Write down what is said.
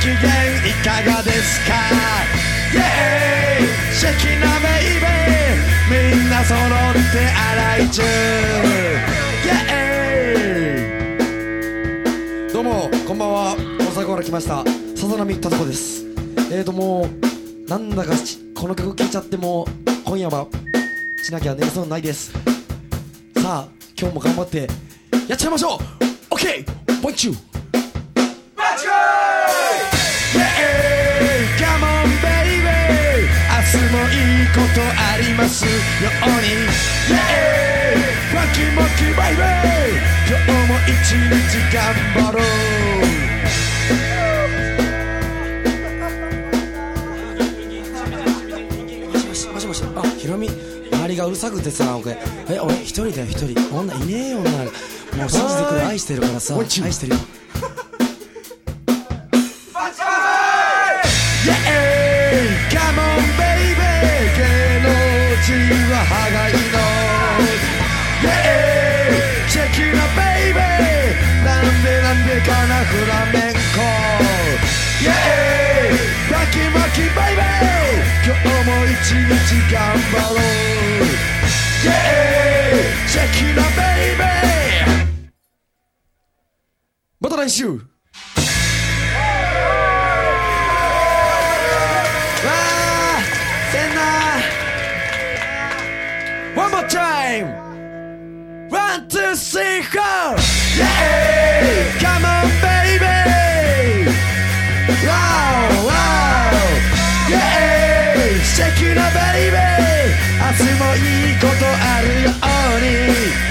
機嫌いかがですか？イェーイシェキなベイベーみんな揃って洗い中。イェーイどうもこんばんは。大阪から来ました。さざ波たとこです。えーともうなんだかこの曲聴いちゃっても今夜はしなきゃ寝そうないです。さあ今日も頑張ってやっちゃいましょう。OK! ワンチューことありますように。Yeah! ファンキーモンキーバイ!ベー今日も一日頑張ろう。あヒロミ周りがうるさくてさ俺え俺一人だよ一人。女いねえよ女。もう信じてくれ愛してるからさ。愛してるよ人は歯がいの Yeah! チェキな baby なんでなんでかなフラメンコ Yeah! バキバキ baby 今日も一日頑張ろう Yeah! チェキな baby また来週ワン・ツー・スリー・フォーイエイカモン・ベイビーワオワオイエイシェキュラ・ベイビー明日もいいことあるように。